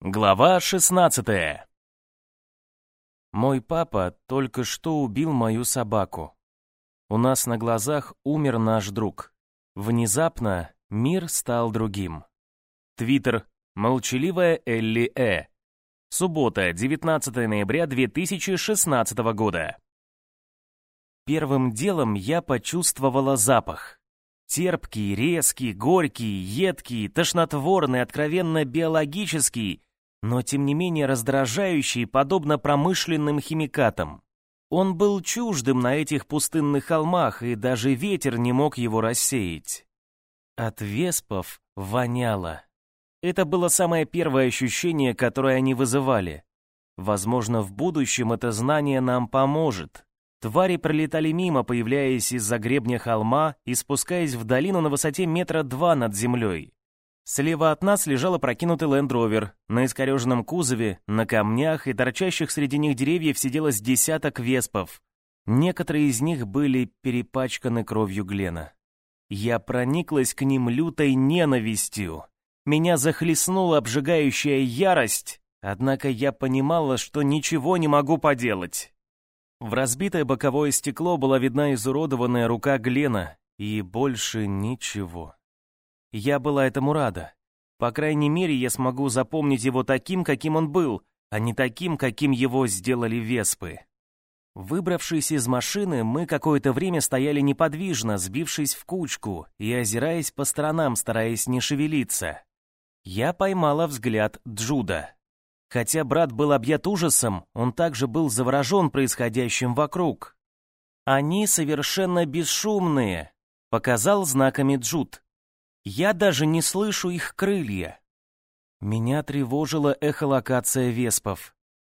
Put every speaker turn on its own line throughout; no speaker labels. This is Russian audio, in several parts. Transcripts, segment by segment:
Глава 16 Мой папа только что убил мою собаку. У нас на глазах умер наш друг. Внезапно мир стал другим. Твиттер «Молчаливая Элли Э». Суббота, 19 ноября 2016 года. Первым делом я почувствовала запах. Терпкий, резкий, горький, едкий, тошнотворный, откровенно биологический но тем не менее раздражающий, подобно промышленным химикатам. Он был чуждым на этих пустынных холмах, и даже ветер не мог его рассеять. От веспов воняло. Это было самое первое ощущение, которое они вызывали. Возможно, в будущем это знание нам поможет. Твари пролетали мимо, появляясь из-за гребня холма и спускаясь в долину на высоте метра два над землей. Слева от нас лежал опрокинутый лендровер. На искореженном кузове, на камнях и торчащих среди них деревьев сиделось десяток веспов. Некоторые из них были перепачканы кровью Глена. Я прониклась к ним лютой ненавистью. Меня захлестнула обжигающая ярость, однако я понимала, что ничего не могу поделать. В разбитое боковое стекло была видна изуродованная рука Глена, и больше ничего. Я была этому рада. По крайней мере, я смогу запомнить его таким, каким он был, а не таким, каким его сделали веспы. Выбравшись из машины, мы какое-то время стояли неподвижно, сбившись в кучку и озираясь по сторонам, стараясь не шевелиться. Я поймала взгляд Джуда. Хотя брат был объят ужасом, он также был заворожен происходящим вокруг. «Они совершенно бесшумные», — показал знаками Джуд. Я даже не слышу их крылья. Меня тревожила эхолокация веспов.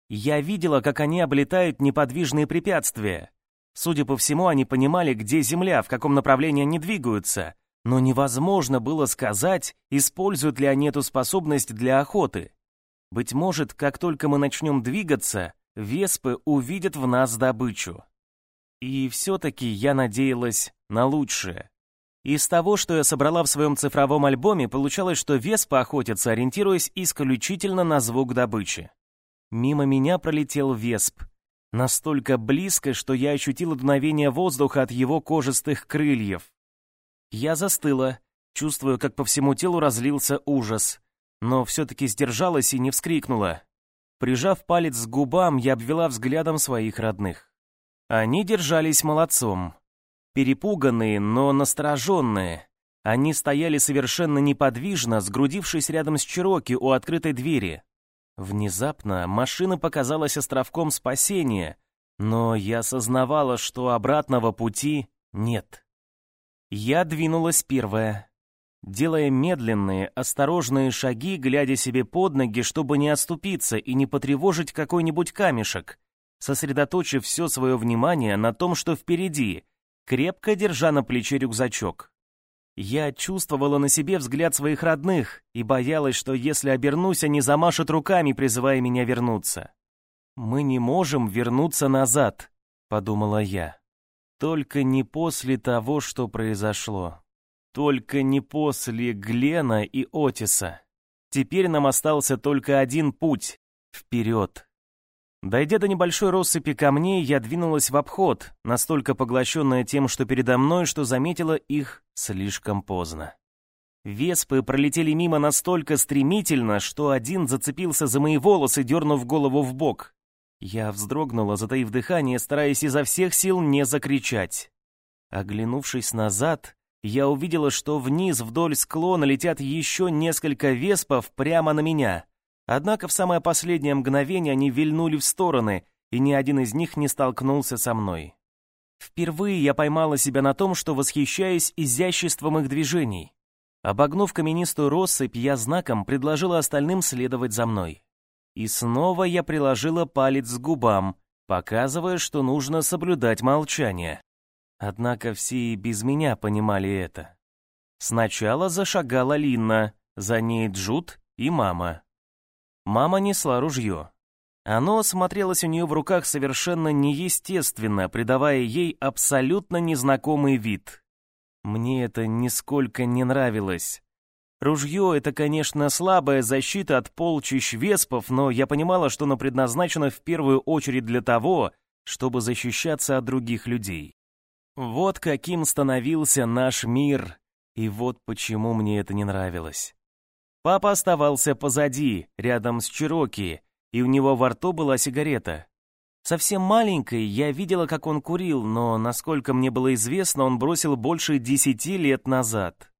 Я видела, как они облетают неподвижные препятствия. Судя по всему, они понимали, где Земля, в каком направлении они двигаются, но невозможно было сказать, используют ли они эту способность для охоты. Быть может, как только мы начнем двигаться, веспы увидят в нас добычу. И все-таки я надеялась на лучшее. Из того, что я собрала в своем цифровом альбоме, получалось, что Веспа охотится, ориентируясь исключительно на звук добычи. Мимо меня пролетел Весп. Настолько близко, что я ощутила дуновение воздуха от его кожистых крыльев. Я застыла, чувствуя, как по всему телу разлился ужас, но все-таки сдержалась и не вскрикнула. Прижав палец к губам, я обвела взглядом своих родных. Они держались молодцом. Перепуганные, но настороженные. Они стояли совершенно неподвижно, сгрудившись рядом с Чироки у открытой двери. Внезапно машина показалась островком спасения, но я осознавала, что обратного пути нет. Я двинулась первая, делая медленные, осторожные шаги, глядя себе под ноги, чтобы не оступиться и не потревожить какой-нибудь камешек, сосредоточив все свое внимание на том, что впереди, крепко держа на плече рюкзачок. Я чувствовала на себе взгляд своих родных и боялась, что если обернусь, они замашут руками, призывая меня вернуться. «Мы не можем вернуться назад», — подумала я. «Только не после того, что произошло. Только не после Глена и Отиса. Теперь нам остался только один путь — вперед». Дойдя до небольшой россыпи камней, я двинулась в обход, настолько поглощенная тем, что передо мной, что заметила их слишком поздно. Веспы пролетели мимо настолько стремительно, что один зацепился за мои волосы, дернув голову в бок. Я вздрогнула, затаив дыхание, стараясь изо всех сил не закричать. Оглянувшись назад, я увидела, что вниз вдоль склона летят еще несколько веспов прямо на меня — Однако в самое последнее мгновение они вильнули в стороны, и ни один из них не столкнулся со мной. Впервые я поймала себя на том, что восхищаюсь изяществом их движений. Обогнув каменистую россыпь, я знаком предложила остальным следовать за мной. И снова я приложила палец к губам, показывая, что нужно соблюдать молчание. Однако все и без меня понимали это. Сначала зашагала Линна, за ней Джуд и мама. Мама несла ружье. Оно смотрелось у нее в руках совершенно неестественно, придавая ей абсолютно незнакомый вид. Мне это нисколько не нравилось. Ружье — это, конечно, слабая защита от полчищ веспов, но я понимала, что оно предназначено в первую очередь для того, чтобы защищаться от других людей. Вот каким становился наш мир, и вот почему мне это не нравилось. Папа оставался позади, рядом с Чироки, и у него во рту была сигарета. Совсем маленькой я видела, как он курил, но, насколько мне было известно, он бросил больше десяти лет назад.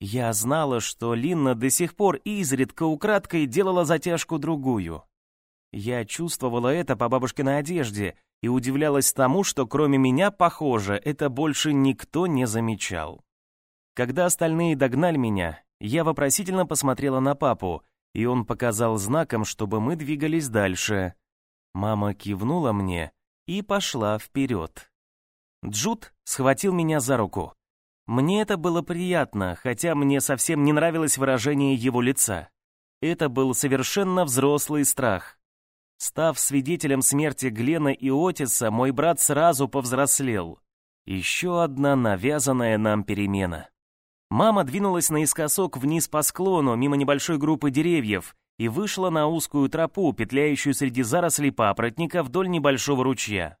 Я знала, что Линна до сих пор изредка украдкой делала затяжку другую. Я чувствовала это по бабушкиной одежде и удивлялась тому, что кроме меня, похоже, это больше никто не замечал. Когда остальные догнали меня, я вопросительно посмотрела на папу, и он показал знаком, чтобы мы двигались дальше. Мама кивнула мне и пошла вперед. Джуд схватил меня за руку. Мне это было приятно, хотя мне совсем не нравилось выражение его лица. Это был совершенно взрослый страх. Став свидетелем смерти Глена и Отиса, мой брат сразу повзрослел. Еще одна навязанная нам перемена. Мама двинулась наискосок вниз по склону, мимо небольшой группы деревьев, и вышла на узкую тропу, петляющую среди зарослей папоротника вдоль небольшого ручья.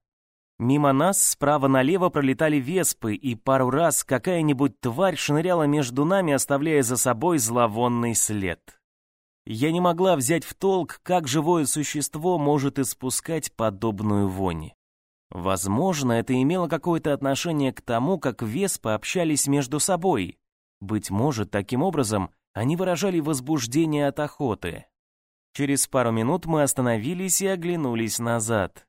Мимо нас справа налево пролетали веспы, и пару раз какая-нибудь тварь шныряла между нами, оставляя за собой зловонный след. Я не могла взять в толк, как живое существо может испускать подобную вонь. Возможно, это имело какое-то отношение к тому, как веспы общались между собой. Быть может, таким образом они выражали возбуждение от охоты. Через пару минут мы остановились и оглянулись назад.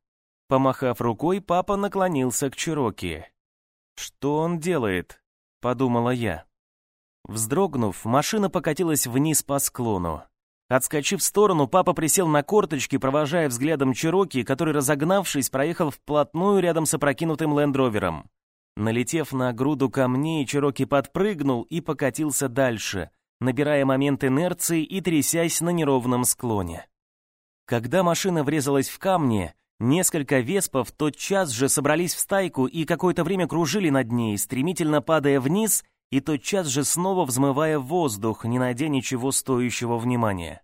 Помахав рукой, папа наклонился к Чироки. «Что он делает?» — подумала я. Вздрогнув, машина покатилась вниз по склону. Отскочив в сторону, папа присел на корточки, провожая взглядом Чироки, который, разогнавшись, проехал вплотную рядом с опрокинутым лендровером. Налетев на груду камней, Чироки подпрыгнул и покатился дальше, набирая момент инерции и трясясь на неровном склоне. Когда машина врезалась в камни, несколько веспов тотчас же собрались в стайку и какое-то время кружили над ней, стремительно падая вниз и тотчас же снова взмывая в воздух, не найдя ничего стоящего внимания.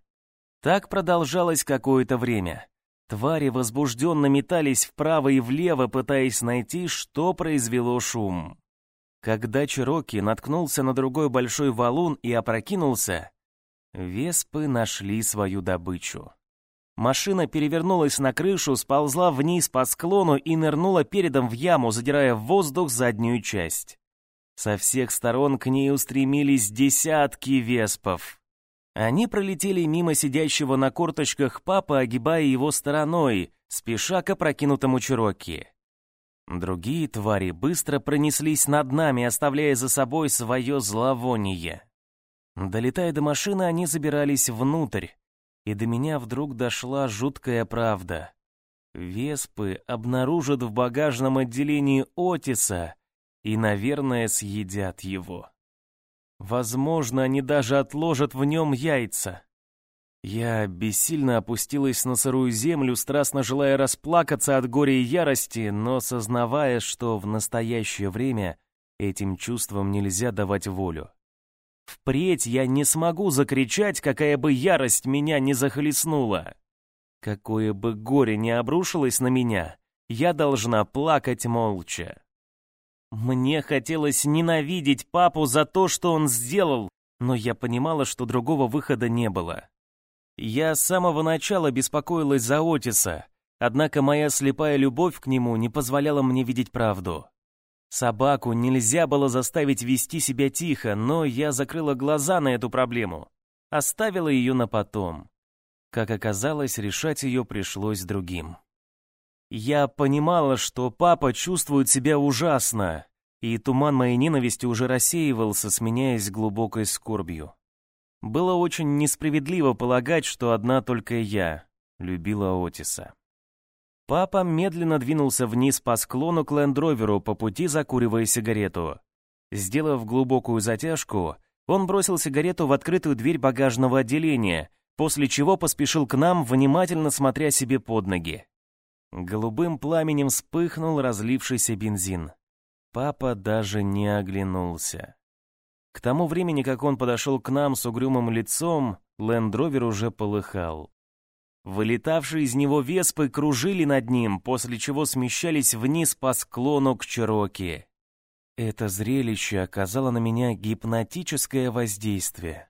Так продолжалось какое-то время. Твари возбужденно метались вправо и влево, пытаясь найти, что произвело шум. Когда Чироки наткнулся на другой большой валун и опрокинулся, веспы нашли свою добычу. Машина перевернулась на крышу, сползла вниз по склону и нырнула передом в яму, задирая в воздух заднюю часть. Со всех сторон к ней устремились десятки веспов. Они пролетели мимо сидящего на корточках папы, огибая его стороной, спеша к опрокинутому Чироки. Другие твари быстро пронеслись над нами, оставляя за собой свое зловоние. Долетая до машины, они забирались внутрь, и до меня вдруг дошла жуткая правда. Веспы обнаружат в багажном отделении Отиса и, наверное, съедят его. Возможно, они даже отложат в нем яйца. Я бессильно опустилась на сырую землю, страстно желая расплакаться от горя и ярости, но сознавая, что в настоящее время этим чувствам нельзя давать волю. Впредь я не смогу закричать, какая бы ярость меня не захлестнула. Какое бы горе не обрушилось на меня, я должна плакать молча. Мне хотелось ненавидеть папу за то, что он сделал, но я понимала, что другого выхода не было. Я с самого начала беспокоилась за Отиса, однако моя слепая любовь к нему не позволяла мне видеть правду. Собаку нельзя было заставить вести себя тихо, но я закрыла глаза на эту проблему, оставила ее на потом. Как оказалось, решать ее пришлось другим. Я понимала, что папа чувствует себя ужасно, и туман моей ненависти уже рассеивался, сменяясь глубокой скорбью. Было очень несправедливо полагать, что одна только я любила Отиса. Папа медленно двинулся вниз по склону к лендроверу, по пути закуривая сигарету. Сделав глубокую затяжку, он бросил сигарету в открытую дверь багажного отделения, после чего поспешил к нам, внимательно смотря себе под ноги. Голубым пламенем вспыхнул разлившийся бензин. Папа даже не оглянулся. К тому времени, как он подошел к нам с угрюмым лицом, лендровер уже полыхал. Вылетавшие из него веспы кружили над ним, после чего смещались вниз по склону к Чироки. Это зрелище оказало на меня гипнотическое воздействие.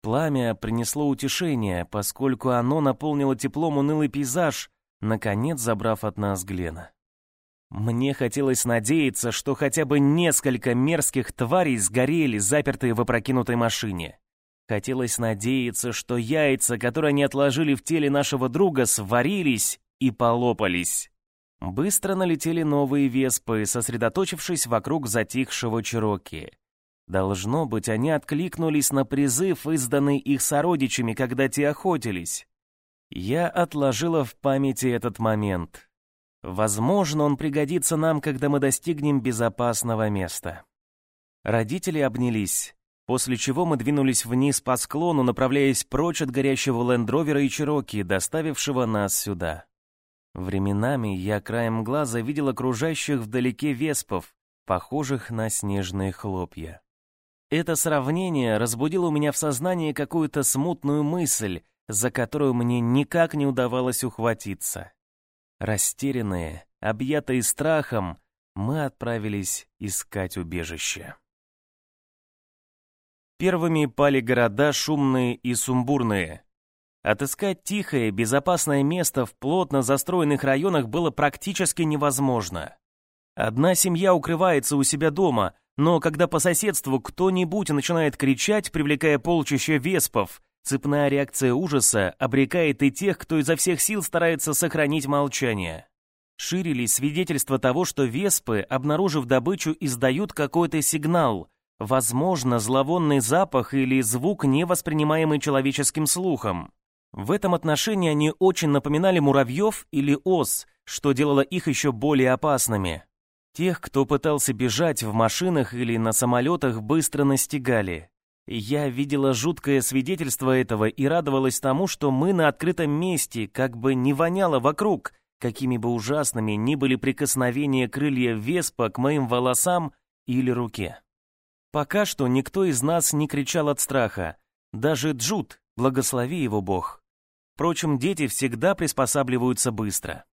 Пламя принесло утешение, поскольку оно наполнило теплом унылый пейзаж, наконец забрав от нас Глена. Мне хотелось надеяться, что хотя бы несколько мерзких тварей сгорели, запертые в опрокинутой машине. Хотелось надеяться, что яйца, которые они отложили в теле нашего друга, сварились и полопались. Быстро налетели новые веспы, сосредоточившись вокруг затихшего Чироки. Должно быть, они откликнулись на призыв, изданный их сородичами, когда те охотились. Я отложила в памяти этот момент. Возможно, он пригодится нам, когда мы достигнем безопасного места. Родители обнялись, после чего мы двинулись вниз по склону, направляясь прочь от горящего лендровера и Чироки, доставившего нас сюда. Временами я краем глаза видел окружающих вдалеке веспов, похожих на снежные хлопья. Это сравнение разбудило у меня в сознании какую-то смутную мысль, за которую мне никак не удавалось ухватиться. Растерянные, объятые страхом, мы отправились искать убежище. Первыми пали города шумные и сумбурные. Отыскать тихое, безопасное место в плотно застроенных районах было практически невозможно. Одна семья укрывается у себя дома, но когда по соседству кто-нибудь начинает кричать, привлекая полчища веспов, цепная реакция ужаса обрекает и тех, кто изо всех сил старается сохранить молчание. Ширились свидетельства того, что веспы, обнаружив добычу, издают какой-то сигнал, возможно, зловонный запах или звук, не воспринимаемый человеческим слухом. В этом отношении они очень напоминали муравьев или ос, что делало их еще более опасными. Тех, кто пытался бежать в машинах или на самолетах, быстро настигали. Я видела жуткое свидетельство этого и радовалась тому, что мы на открытом месте, как бы не воняло вокруг, какими бы ужасными ни были прикосновения крылья Веспа к моим волосам или руке. Пока что никто из нас не кричал от страха, даже Джуд, благослови его Бог. Впрочем, дети всегда приспосабливаются быстро.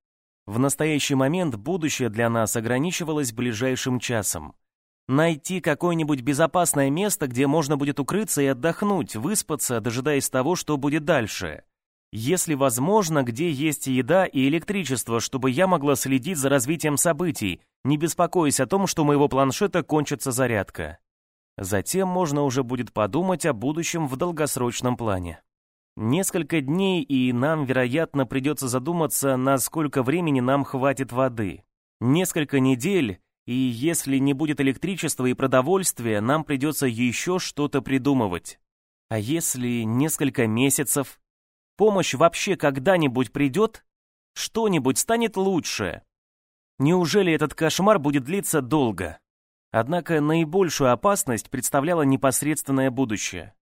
В настоящий момент будущее для нас ограничивалось ближайшим часом. Найти какое-нибудь безопасное место, где можно будет укрыться и отдохнуть, выспаться, дожидаясь того, что будет дальше. Если возможно, где есть еда и электричество, чтобы я могла следить за развитием событий, не беспокоясь о том, что у моего планшета кончится зарядка. Затем можно уже будет подумать о будущем в долгосрочном плане. Несколько дней, и нам, вероятно, придется задуматься, на сколько времени нам хватит воды. Несколько недель, и если не будет электричества и продовольствия, нам придется еще что-то придумывать. А если несколько месяцев? Помощь вообще когда-нибудь придет? Что-нибудь станет лучше? Неужели этот кошмар будет длиться долго? Однако наибольшую опасность представляло непосредственное будущее.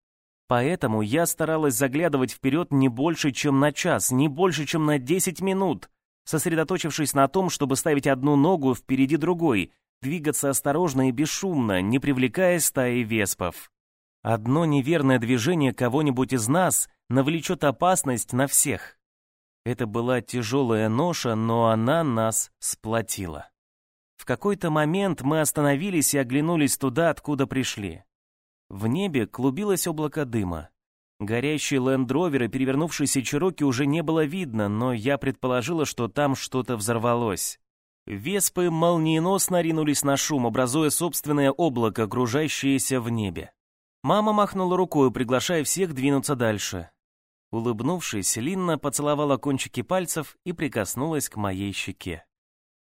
Поэтому я старалась заглядывать вперед не больше, чем на час, не больше, чем на 10 минут, сосредоточившись на том, чтобы ставить одну ногу впереди другой, двигаться осторожно и бесшумно, не привлекая стаи веспов. Одно неверное движение кого-нибудь из нас навлечет опасность на всех. Это была тяжелая ноша, но она нас сплотила. В какой-то момент мы остановились и оглянулись туда, откуда пришли. В небе клубилось облако дыма. Горящий лендровер и перевернувшийся Чироки уже не было видно, но я предположила, что там что-то взорвалось. Веспы молниеносно ринулись на шум, образуя собственное облако, окружающееся в небе. Мама махнула рукой, приглашая всех двинуться дальше. Улыбнувшись, Линна поцеловала кончики пальцев и прикоснулась к моей щеке.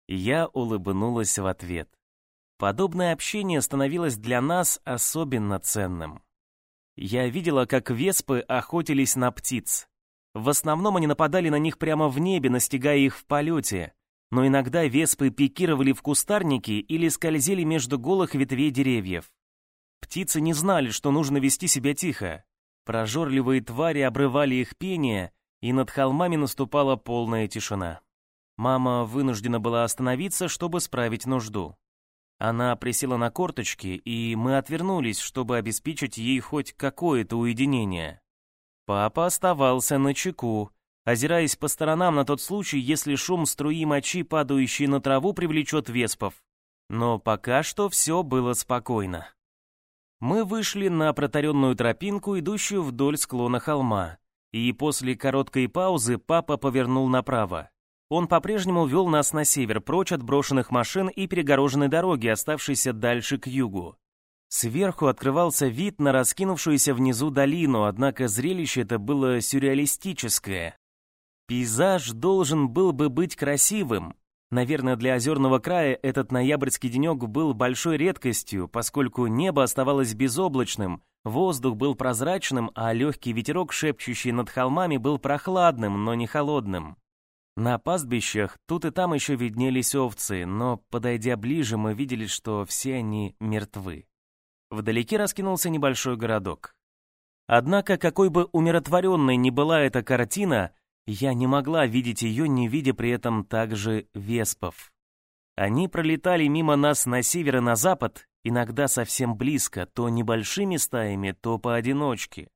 Я улыбнулась в ответ. Подобное общение становилось для нас особенно ценным. Я видела, как веспы охотились на птиц. В основном они нападали на них прямо в небе, настигая их в полете, но иногда веспы пикировали в кустарники или скользили между голых ветвей деревьев. Птицы не знали, что нужно вести себя тихо. Прожорливые твари обрывали их пение, и над холмами наступала полная тишина. Мама вынуждена была остановиться, чтобы справить нужду. Она присела на корточки, и мы отвернулись, чтобы обеспечить ей хоть какое-то уединение. Папа оставался на чеку, озираясь по сторонам на тот случай, если шум струи мочи, падающей на траву, привлечет веспов. Но пока что все было спокойно. Мы вышли на протаренную тропинку, идущую вдоль склона холма, и после короткой паузы папа повернул направо. Он по-прежнему вел нас на север, прочь от брошенных машин и перегороженной дороги, оставшейся дальше к югу. Сверху открывался вид на раскинувшуюся внизу долину, однако зрелище это было сюрреалистическое. Пейзаж должен был бы быть красивым. Наверное, для озерного края этот ноябрьский денек был большой редкостью, поскольку небо оставалось безоблачным, воздух был прозрачным, а легкий ветерок, шепчущий над холмами, был прохладным, но не холодным. На пастбищах тут и там еще виднелись овцы, но, подойдя ближе, мы видели, что все они мертвы. Вдалеке раскинулся небольшой городок. Однако, какой бы умиротворенной ни была эта картина, я не могла видеть ее, не видя при этом также веспов. Они пролетали мимо нас на север и на запад, иногда совсем близко, то небольшими стаями, то поодиночке.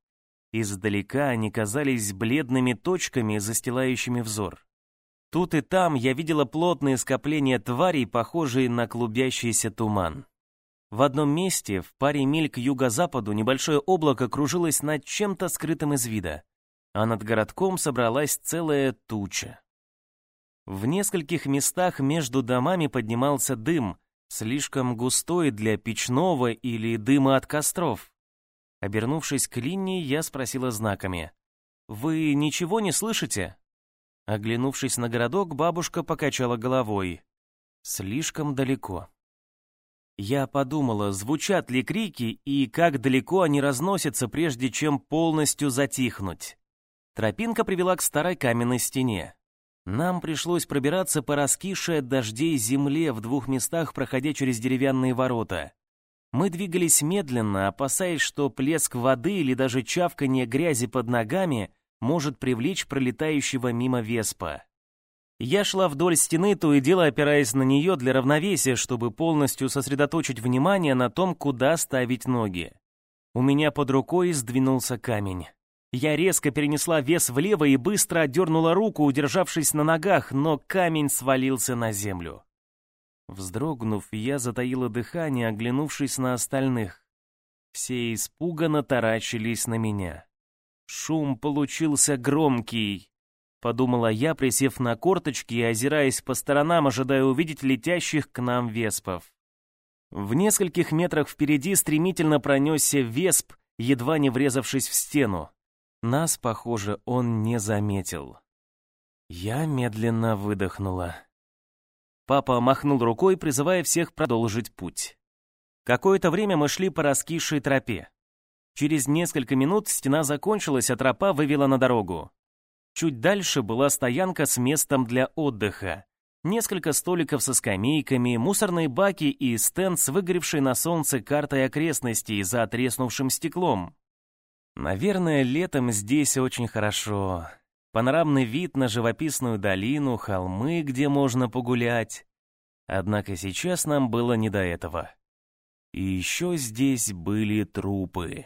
Издалека они казались бледными точками, застилающими взор. Тут и там я видела плотные скопления тварей, похожие на клубящийся туман. В одном месте, в паре миль к юго-западу, небольшое облако кружилось над чем-то скрытым из вида, а над городком собралась целая туча. В нескольких местах между домами поднимался дым, слишком густой для печного или дыма от костров. Обернувшись к линии, я спросила знаками. «Вы ничего не слышите?» Оглянувшись на городок, бабушка покачала головой. Слишком далеко. Я подумала, звучат ли крики и как далеко они разносятся, прежде чем полностью затихнуть. Тропинка привела к старой каменной стене. Нам пришлось пробираться по раскисшей от дождей земле в двух местах, проходя через деревянные ворота. Мы двигались медленно, опасаясь, что плеск воды или даже чавканье грязи под ногами может привлечь пролетающего мимо веспа. Я шла вдоль стены, то и дело опираясь на нее для равновесия, чтобы полностью сосредоточить внимание на том, куда ставить ноги. У меня под рукой сдвинулся камень. Я резко перенесла вес влево и быстро отдернула руку, удержавшись на ногах, но камень свалился на землю. Вздрогнув, я затаила дыхание, оглянувшись на остальных. Все испуганно таращились на меня. Шум получился громкий, подумала я, присев на корточки и озираясь по сторонам, ожидая увидеть летящих к нам веспов. В нескольких метрах впереди стремительно пронесся весп, едва не врезавшись в стену. Нас, похоже, он не заметил. Я медленно выдохнула. Папа махнул рукой, призывая всех продолжить путь. Какое-то время мы шли по раскисшей тропе. Через несколько минут стена закончилась, а тропа вывела на дорогу. Чуть дальше была стоянка с местом для отдыха. Несколько столиков со скамейками, мусорные баки и стенд с выгоревшей на солнце картой окрестностей за треснувшим стеклом. Наверное, летом здесь очень хорошо. Панорамный вид на живописную долину, холмы, где можно погулять. Однако сейчас нам было не до этого. И еще здесь были трупы.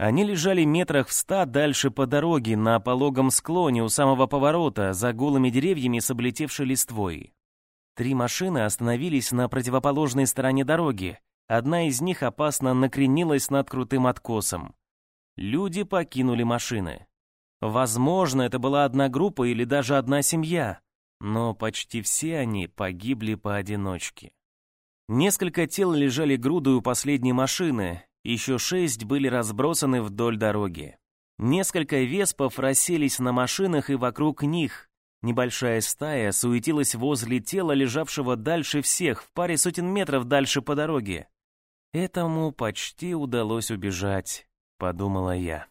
Они лежали метрах в ста дальше по дороге, на пологом склоне у самого поворота, за голыми деревьями с облетевшей листвой. Три машины остановились на противоположной стороне дороги. Одна из них опасно накренилась над крутым откосом. Люди покинули машины. Возможно, это была одна группа или даже одна семья, но почти все они погибли поодиночке. Несколько тел лежали грудой у последней машины, еще шесть были разбросаны вдоль дороги. Несколько веспов расселись на машинах и вокруг них. Небольшая стая суетилась возле тела, лежавшего дальше всех, в паре сотен метров дальше по дороге. «Этому почти удалось убежать», — подумала я.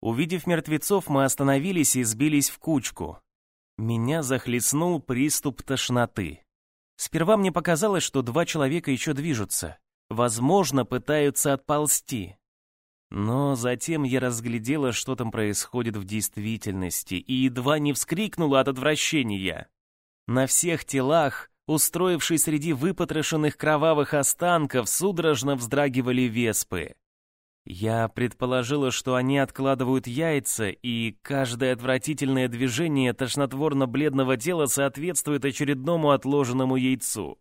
Увидев мертвецов, мы остановились и сбились в кучку. Меня захлестнул приступ тошноты. Сперва мне показалось, что два человека еще движутся возможно, пытаются отползти. Но затем я разглядела, что там происходит в действительности, и едва не вскрикнула от отвращения. На всех телах устроившись среди выпотрошенных кровавых останков, судорожно вздрагивали веспы. Я предположила, что они откладывают яйца, и каждое отвратительное движение тошнотворно-бледного тела соответствует очередному отложенному яйцу.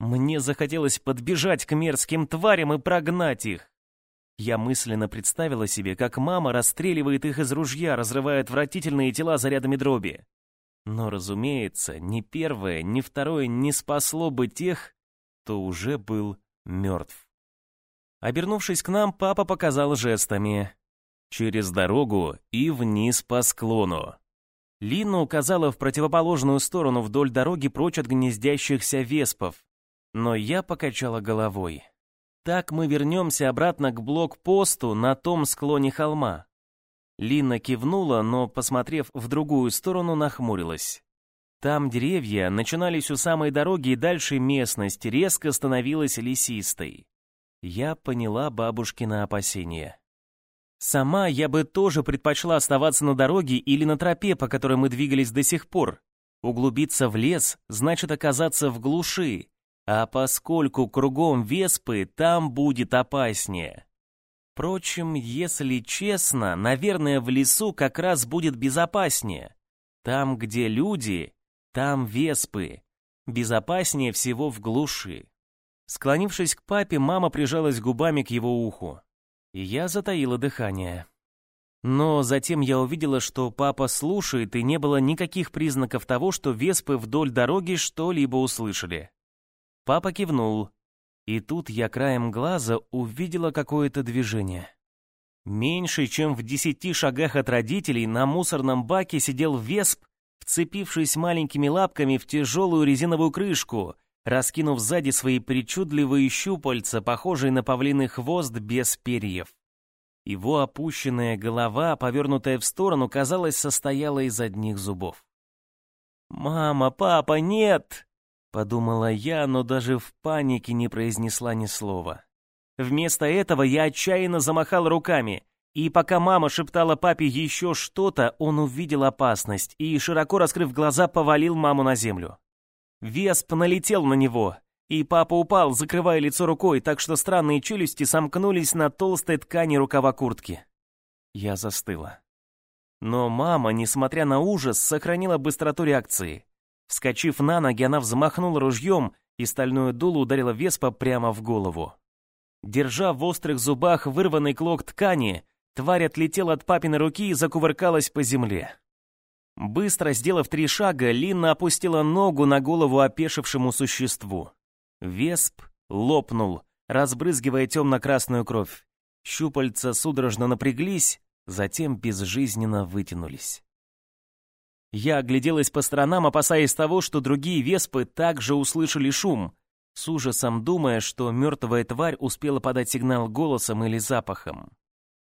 Мне захотелось подбежать к мерзким тварям и прогнать их. Я мысленно представила себе, как мама расстреливает их из ружья, разрывая отвратительные тела зарядами дроби. Но, разумеется, ни первое, ни второе не спасло бы тех, кто уже был мертв. Обернувшись к нам, папа показал жестами. Через дорогу и вниз по склону. Лина указала в противоположную сторону вдоль дороги прочь от гнездящихся веспов. Но я покачала головой. Так мы вернемся обратно к блокпосту на том склоне холма. Лина кивнула, но, посмотрев в другую сторону, нахмурилась. Там деревья начинались у самой дороги, и дальше местность резко становилась лесистой. Я поняла бабушкина опасения. Сама я бы тоже предпочла оставаться на дороге или на тропе, по которой мы двигались до сих пор. Углубиться в лес значит оказаться в глуши, а поскольку кругом веспы, там будет опаснее. Впрочем, если честно, наверное, в лесу как раз будет безопаснее. Там, где люди, там веспы. Безопаснее всего в глуши. Склонившись к папе, мама прижалась губами к его уху. И я затаила дыхание. Но затем я увидела, что папа слушает, и не было никаких признаков того, что веспы вдоль дороги что-либо услышали. Папа кивнул, и тут я краем глаза увидела какое-то движение. Меньше чем в десяти шагах от родителей на мусорном баке сидел весп, вцепившись маленькими лапками в тяжелую резиновую крышку, раскинув сзади свои причудливые щупальца, похожие на павлиный хвост без перьев. Его опущенная голова, повернутая в сторону, казалось, состояла из одних зубов. «Мама, папа, нет!» Подумала я, но даже в панике не произнесла ни слова. Вместо этого я отчаянно замахал руками, и пока мама шептала папе еще что-то, он увидел опасность и, широко раскрыв глаза, повалил маму на землю. Весп налетел на него, и папа упал, закрывая лицо рукой, так что странные челюсти сомкнулись на толстой ткани рукава куртки. Я застыла. Но мама, несмотря на ужас, сохранила быстроту реакции. Вскочив на ноги, она взмахнула ружьем, и стальное дуло ударило Веспа прямо в голову. Держа в острых зубах вырванный клок ткани, тварь отлетела от папиной руки и закувыркалась по земле. Быстро сделав три шага, Лина опустила ногу на голову опешившему существу. Весп лопнул, разбрызгивая темно-красную кровь. Щупальца судорожно напряглись, затем безжизненно вытянулись. Я огляделась по сторонам, опасаясь того, что другие веспы также услышали шум, с ужасом думая, что мертвая тварь успела подать сигнал голосом или запахом.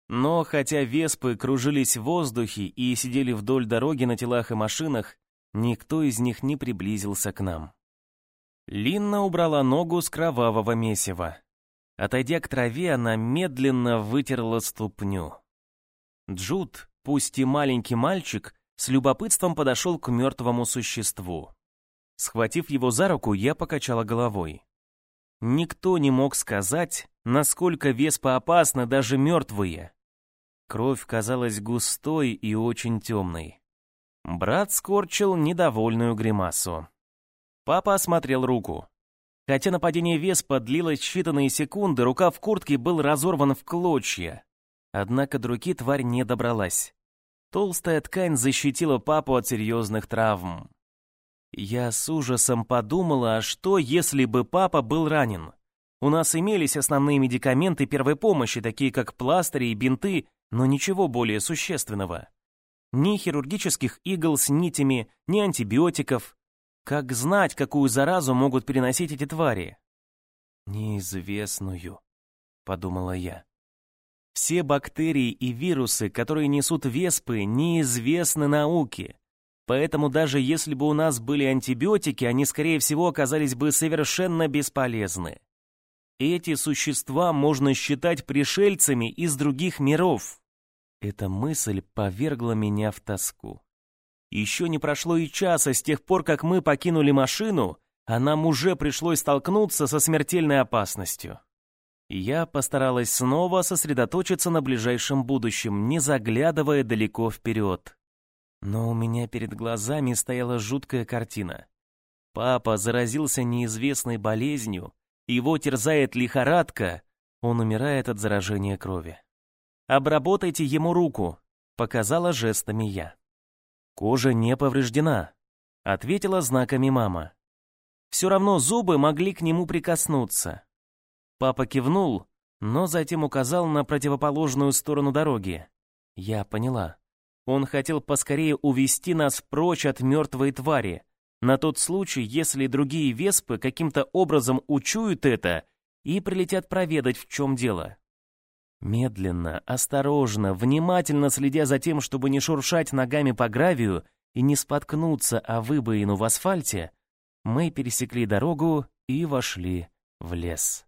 Но хотя веспы кружились в воздухе и сидели вдоль дороги на телах и машинах, никто из них не приблизился к нам. Линна убрала ногу с кровавого месива. Отойдя к траве, она медленно вытерла ступню. Джуд, пусть и маленький мальчик, с любопытством подошел к мертвому существу. Схватив его за руку, я покачала головой. Никто не мог сказать, насколько веспа опасны даже мертвые. Кровь казалась густой и очень темной. Брат скорчил недовольную гримасу. Папа осмотрел руку. Хотя нападение Веспа длилось считанные секунды, рука в куртке был разорван в клочья. Однако до руки тварь не добралась. Толстая ткань защитила папу от серьезных травм. Я с ужасом подумала, а что, если бы папа был ранен? У нас имелись основные медикаменты первой помощи, такие как пластыри и бинты, но ничего более существенного. Ни хирургических игл с нитями, ни антибиотиков. Как знать, какую заразу могут переносить эти твари? «Неизвестную», — подумала я. Все бактерии и вирусы, которые несут веспы, неизвестны науке. Поэтому даже если бы у нас были антибиотики, они, скорее всего, оказались бы совершенно бесполезны. Эти существа можно считать пришельцами из других миров. Эта мысль повергла меня в тоску. Еще не прошло и часа с тех пор, как мы покинули машину, а нам уже пришлось столкнуться со смертельной опасностью. Я постаралась снова сосредоточиться на ближайшем будущем, не заглядывая далеко вперед. Но у меня перед глазами стояла жуткая картина. Папа заразился неизвестной болезнью, его терзает лихорадка, он умирает от заражения крови. «Обработайте ему руку», — показала жестами я. «Кожа не повреждена», — ответила знаками мама. Все равно зубы могли к нему прикоснуться. Папа кивнул, но затем указал на противоположную сторону дороги. Я поняла. Он хотел поскорее увести нас прочь от мертвой твари, на тот случай, если другие веспы каким-то образом учуют это и прилетят проведать, в чем дело. Медленно, осторожно, внимательно следя за тем, чтобы не шуршать ногами по гравию и не споткнуться о выбоину в асфальте, мы пересекли дорогу и вошли в лес.